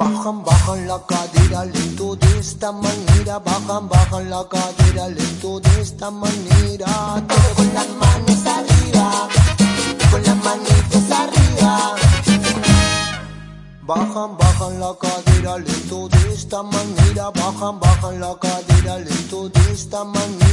Bajan, bajan la cadera lento de esta manera. Bajan, bajan la cadera lento de esta manera. Todo con las manos arriba. Con las manitas arriba. Bajan, bajan la cadera lento de esta manera. Bajan, bajan la cadera lento de esta manera.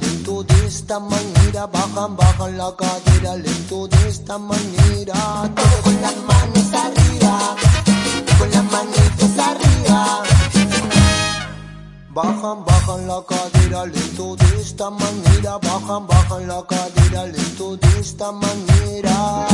Lento de esta manera, bajan, bajan la cadera lento de esta manera. Todo con las manos arriba, con las manitos arriba. Bajan, bajan la cadera lento de esta manera, bajan, bajan la cadera lento de esta manera.